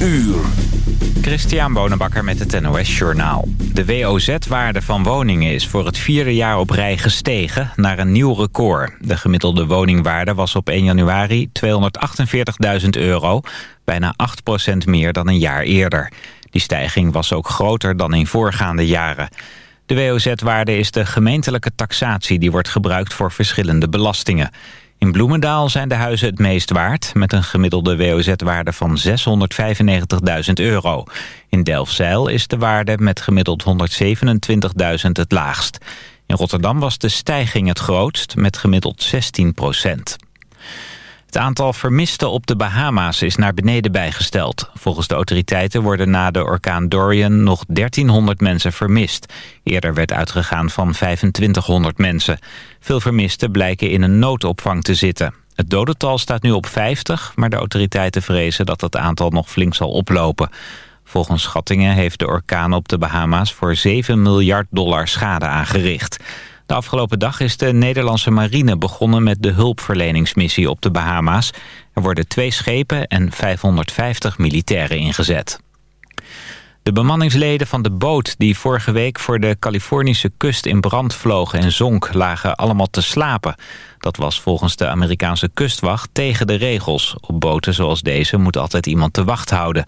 uur. Christian Bonenbakker met het NOS Journaal. De WOZ-waarde van woningen is voor het vierde jaar op rij gestegen naar een nieuw record. De gemiddelde woningwaarde was op 1 januari 248.000 euro, bijna 8% meer dan een jaar eerder. Die stijging was ook groter dan in voorgaande jaren. De WOZ-waarde is de gemeentelijke taxatie die wordt gebruikt voor verschillende belastingen. In Bloemendaal zijn de huizen het meest waard... met een gemiddelde WOZ-waarde van 695.000 euro. In Delfzijl is de waarde met gemiddeld 127.000 het laagst. In Rotterdam was de stijging het grootst met gemiddeld 16 procent. Het aantal vermisten op de Bahama's is naar beneden bijgesteld. Volgens de autoriteiten worden na de orkaan Dorian nog 1300 mensen vermist. Eerder werd uitgegaan van 2500 mensen. Veel vermisten blijken in een noodopvang te zitten. Het dodental staat nu op 50, maar de autoriteiten vrezen dat het aantal nog flink zal oplopen. Volgens schattingen heeft de orkaan op de Bahama's voor 7 miljard dollar schade aangericht. De afgelopen dag is de Nederlandse marine begonnen met de hulpverleningsmissie op de Bahama's. Er worden twee schepen en 550 militairen ingezet. De bemanningsleden van de boot die vorige week voor de Californische kust in brand vlogen en zonk lagen allemaal te slapen. Dat was volgens de Amerikaanse kustwacht tegen de regels. Op boten zoals deze moet altijd iemand te wacht houden.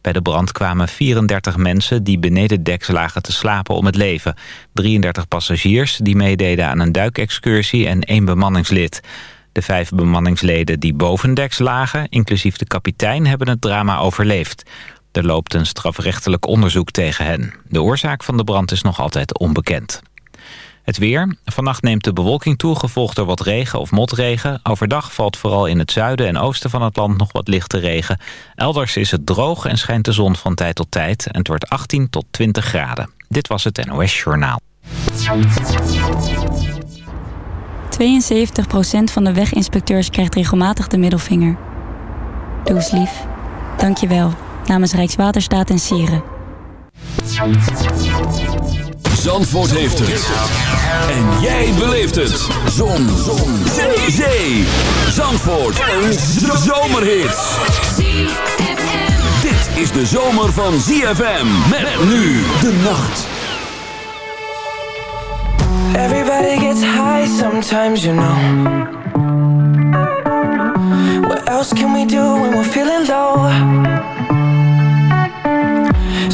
Bij de brand kwamen 34 mensen die beneden deks lagen te slapen om het leven. 33 passagiers die meededen aan een duikexcursie en één bemanningslid. De vijf bemanningsleden die bovendeks lagen, inclusief de kapitein, hebben het drama overleefd. Er loopt een strafrechtelijk onderzoek tegen hen. De oorzaak van de brand is nog altijd onbekend. Het weer. Vannacht neemt de bewolking toe, gevolgd door wat regen of motregen. Overdag valt vooral in het zuiden en oosten van het land nog wat lichte regen. Elders is het droog en schijnt de zon van tijd tot tijd. En het wordt 18 tot 20 graden. Dit was het NOS Journaal. 72% van de weginspecteurs krijgt regelmatig de middelvinger. Doe eens lief. Dank je wel. Namens Rijkswaterstaat en Sieren. Zandvoort heeft het. En jij beleeft het. Zon. Zon. Zee. Zee. Zandvoort. Een zomerhit. Dit is de zomer van ZFM. Met nu de nacht. Everybody gets high sometimes, you know. What else can we do when we're feeling low?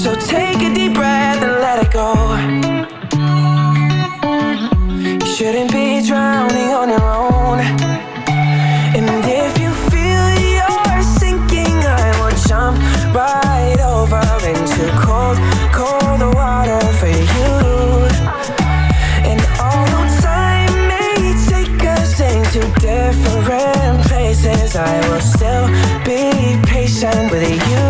So take a deep breath and let it go. You shouldn't be drowning on your own. And if you feel you're sinking, I will jump right over into cold, cold water for you. And although time may take us into different places, I will still be patient with you.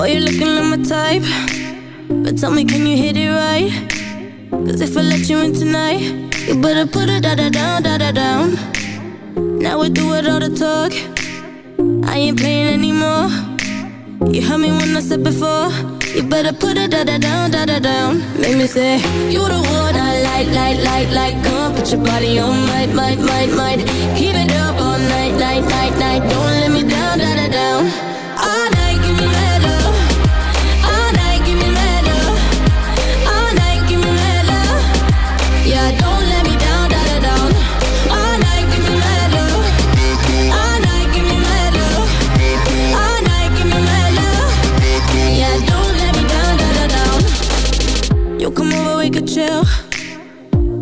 Boy, you're looking like my type. But tell me, can you hit it right? Cause if I let you in tonight, you better put it da da down, da da down. Now we do it all the talk. I ain't playing anymore. You heard me when I said before. You better put it da da down, da da down. Make me say, You the one I like, like, like, like. Come put your body on, might, might, might, might. Keep it up all night, night, night, night. Don't let me down, da da down.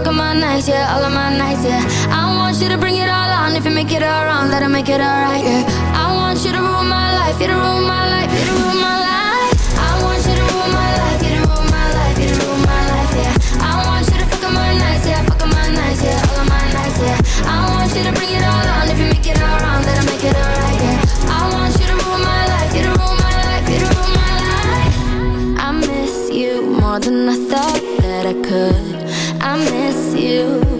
fuck up my nights, yeah, all of my nights, yeah. I want you to bring it all on. If you make it all wrong, let it make it all right, yeah. I want you to rule my life, you to rule my life, you to rule my life. I want you to rule my life, you to rule my life, you to rule my life, yeah. I want you to fuck my nights, yeah, my nights, yeah, all of my nights, yeah. I want you to bring it all on. If you make it all wrong, let it make it all right, yeah. I want you to rule my life, you to rule my life, you to rule my life. I miss you more than I thought that I could miss you.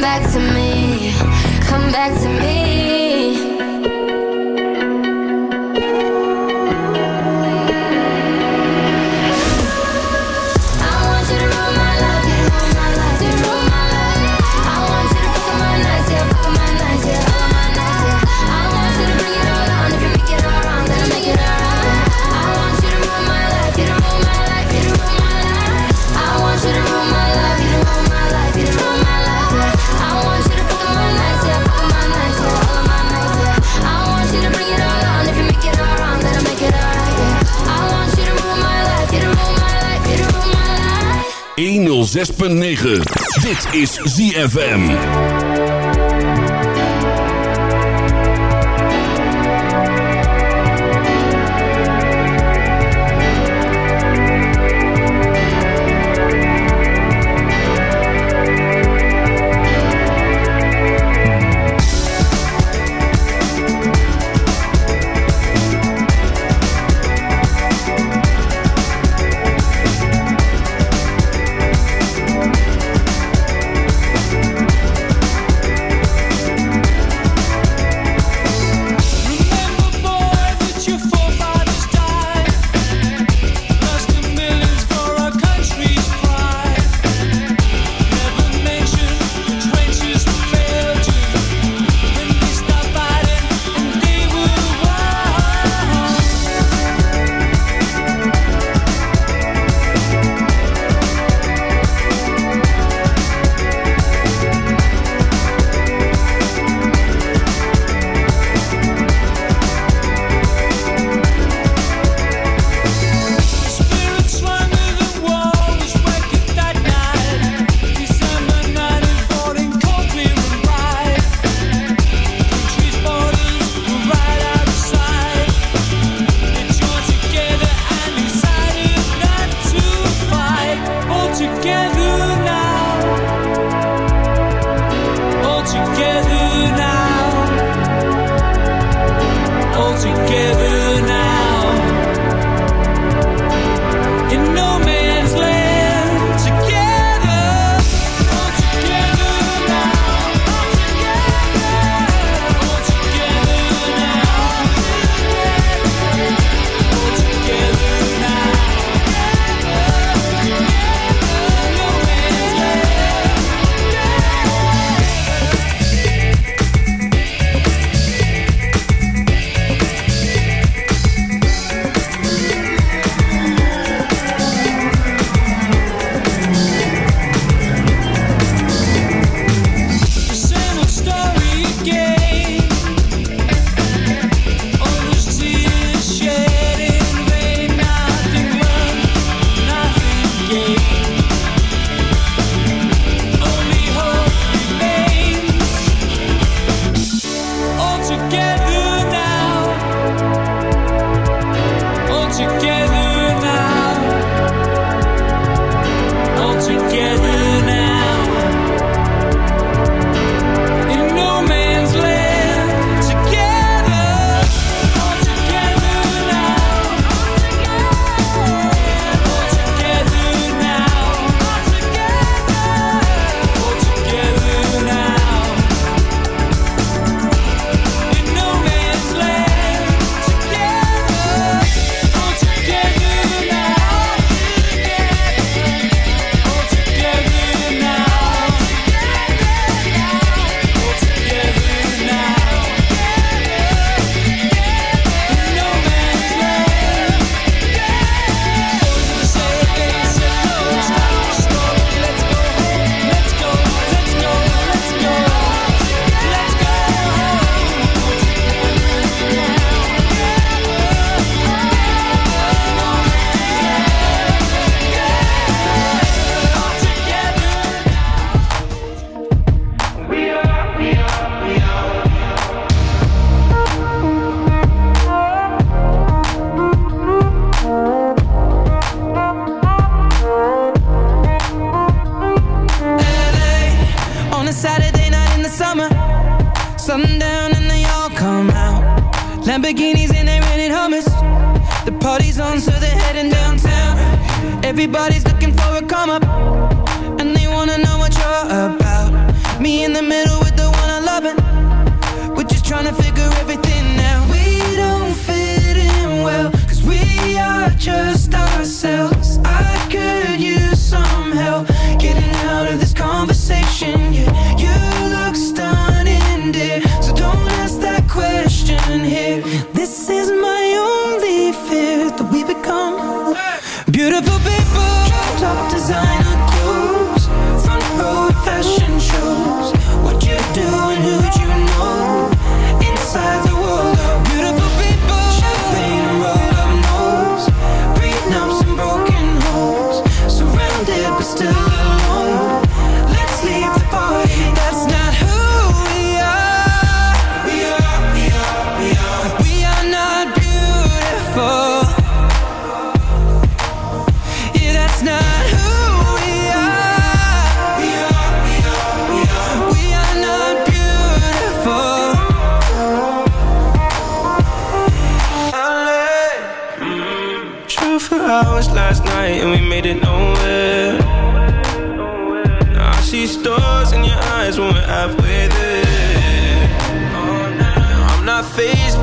back to me. 106.9. Dit is ZFM.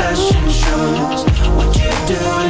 fashion shows. What you doing?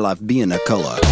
life being a color.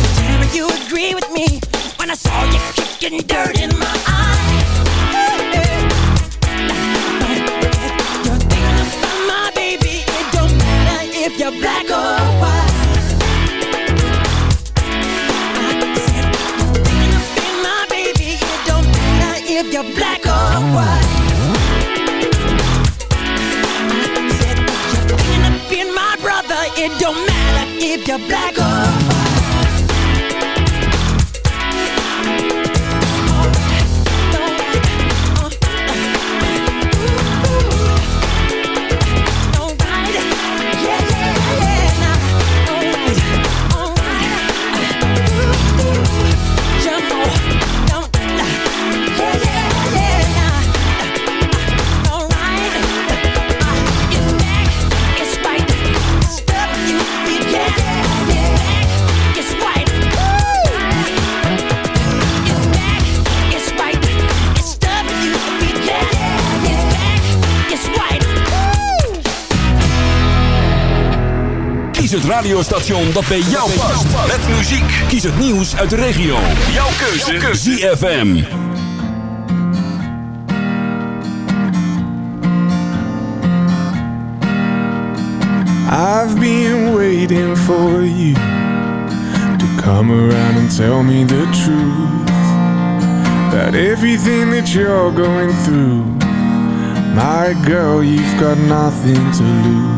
Radiostation dat bij jou past. Met muziek. Kies het nieuws uit de regio. Jouw keuze. ZFM. I've been waiting for you to come around and tell me the truth about everything that you're going through. My girl, you've got nothing to lose.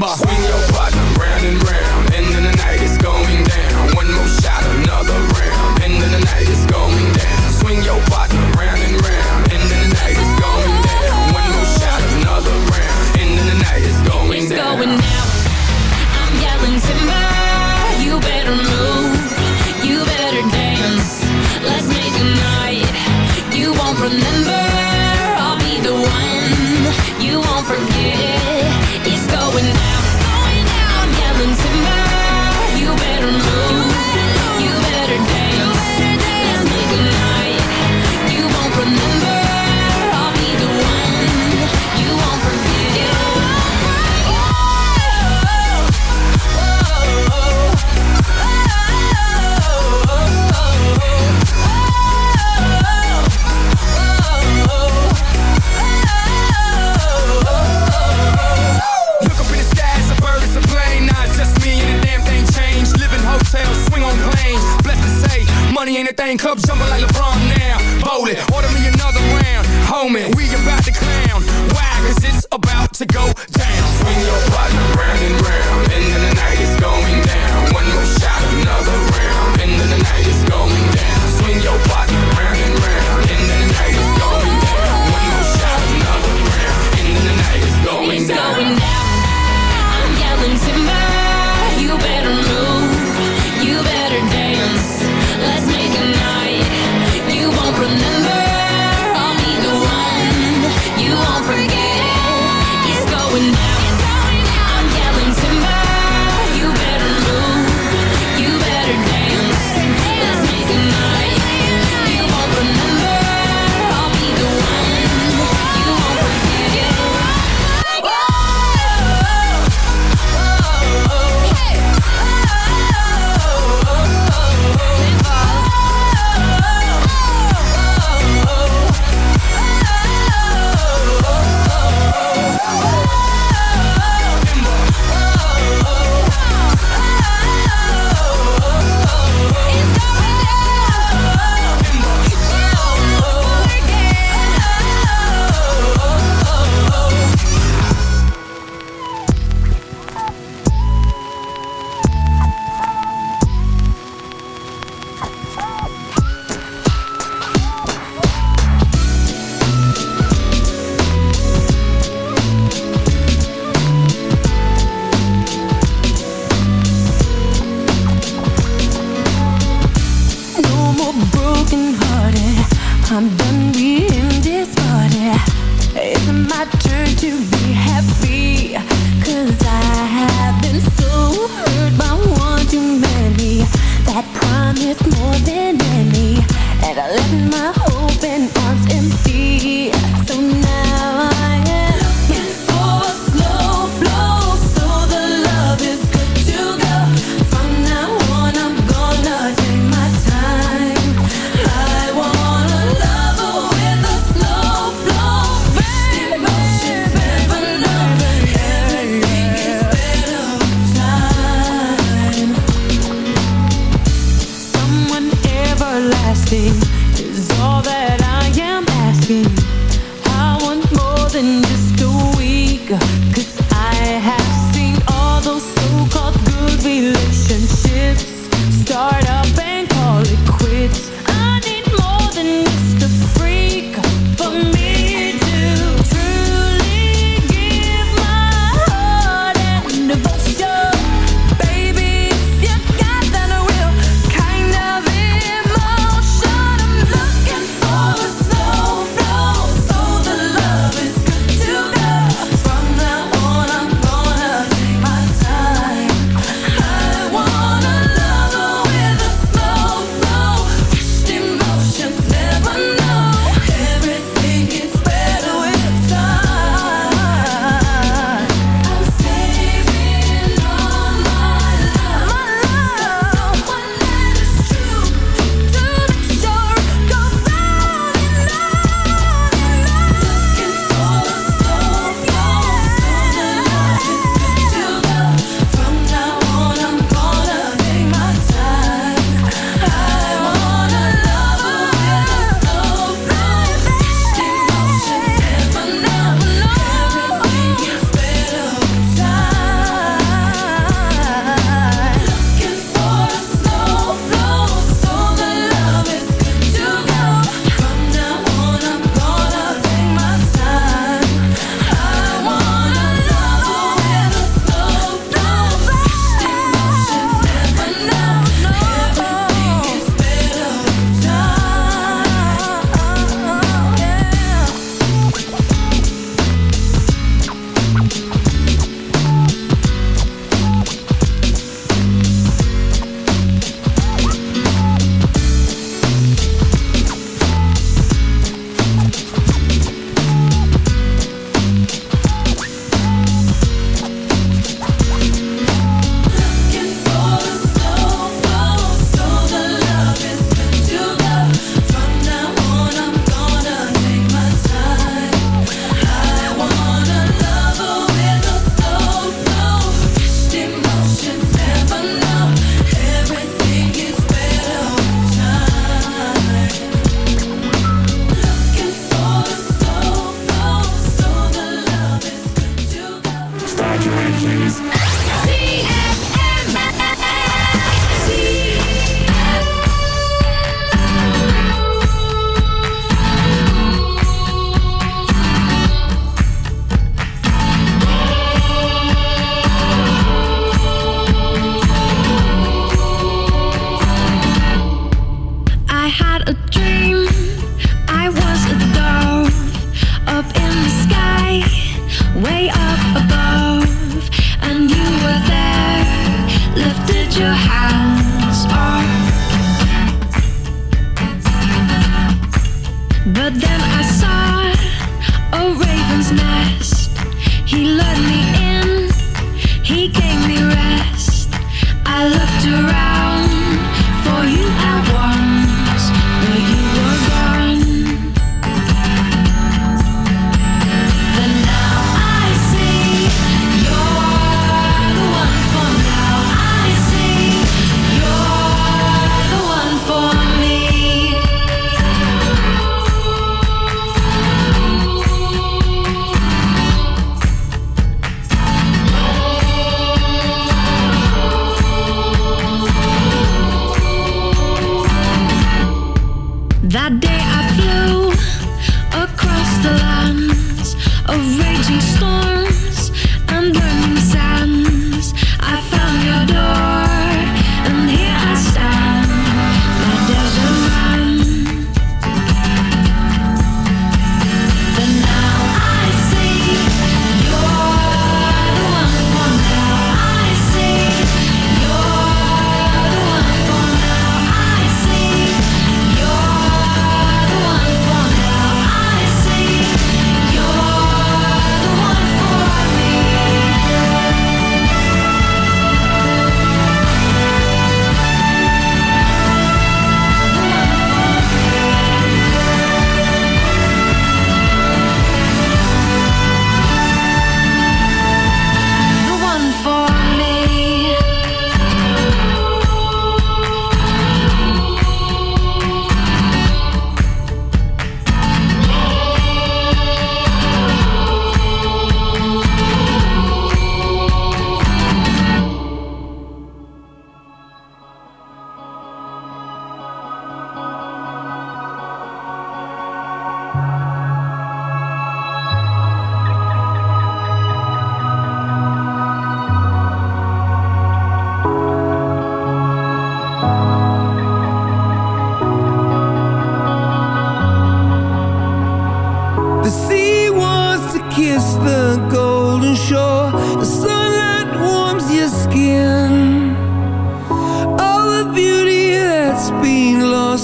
Will.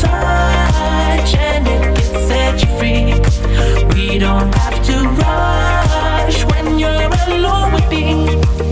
touch and it you free. We don't have to rush when you're alone with me.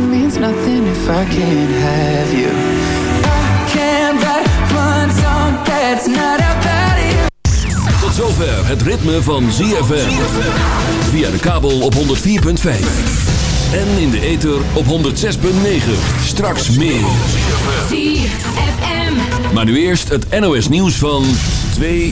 nothing if I can't have you. I can't write one song that's not about you. Tot zover het ritme van ZFM. Via de kabel op 104.5. En in de ether op 106.9. Straks meer. ZFM. Maar nu eerst het NOS nieuws van 2